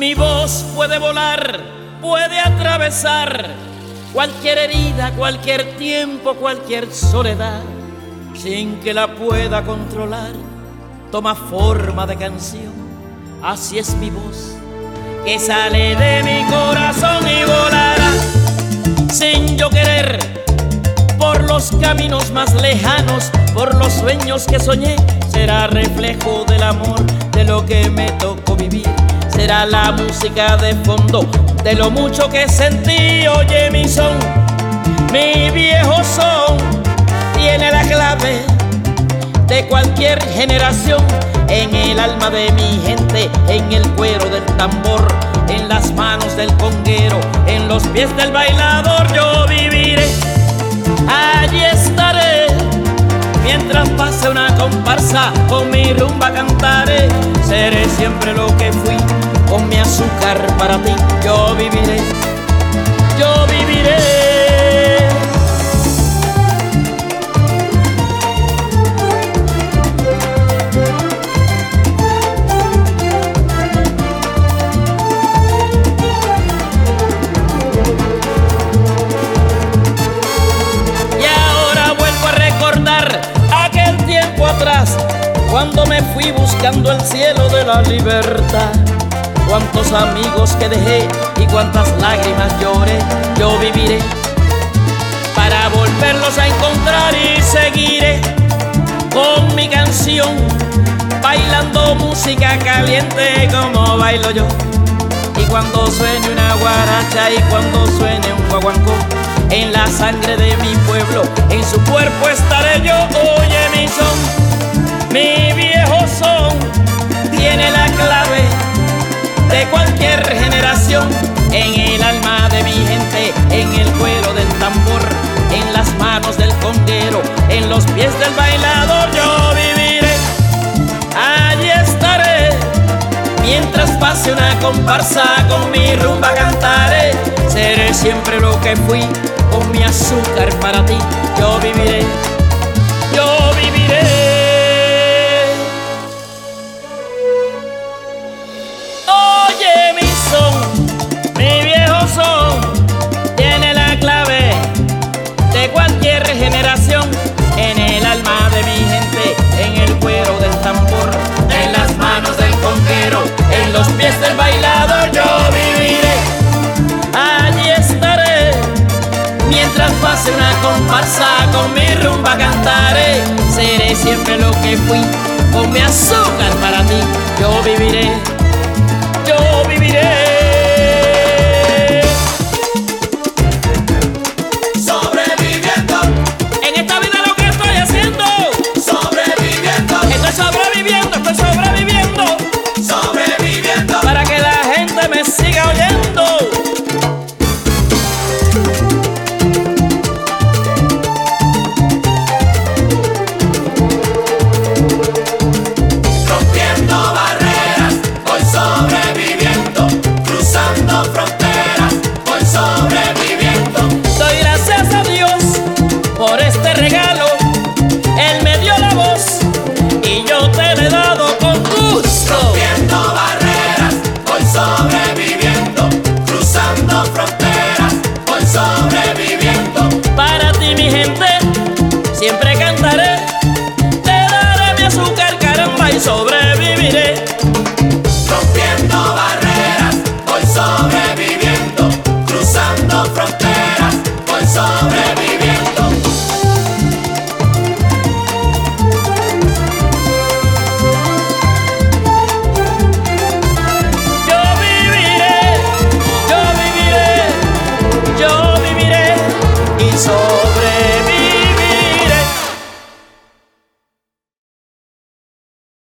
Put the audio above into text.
Mi voz puede volar, puede atravesar cualquier herida, cualquier tiempo, cualquier soledad, sin que la pueda controlar. Toma forma de canción, así es mi voz, que sale de mi corazón y volará sin yo querer por los caminos más lejanos, por los sueños que soñé, será reflejo del amor de la música de fondo de lo mucho que sentí. Oye mi son, mi viejo son, tiene la clave de cualquier generación. En el alma de mi gente, en el cuero del tambor, en las manos del conguero, en los pies del bailador, yo viviré. Allí estaré mientras pase una comparsa, con mi rumba cantaré. Seré siempre lo que fui con mi azúcar para ti yo viviré, yo viviré. Y ahora vuelvo a recordar aquel tiempo atrás, cuando me fui buscando el cielo de la libertad cuántos amigos que dejé y cuántas lágrimas lloré, yo viviré para volverlos a encontrar y seguiré con mi canción, bailando música caliente como bailo yo. Y cuando suene una guaracha y cuando suene un guaguancó, en la sangre de mi pueblo, en su cuerpo estaré yo. En el alma de mi gente, en el cuero del tambor, en las manos del conguero, en los pies del bailador, yo viviré, allí estaré, mientras pase una comparsa, con mi rumba cantaré, seré siempre lo que fui, con mi azúcar para ti, yo viviré, yo viviré. Del bailador yo viviré, allí estaré, mientras pase una comparsa con mi rumba cantaré, seré siempre lo que fui, con mi azúcar para ti yo viviré. So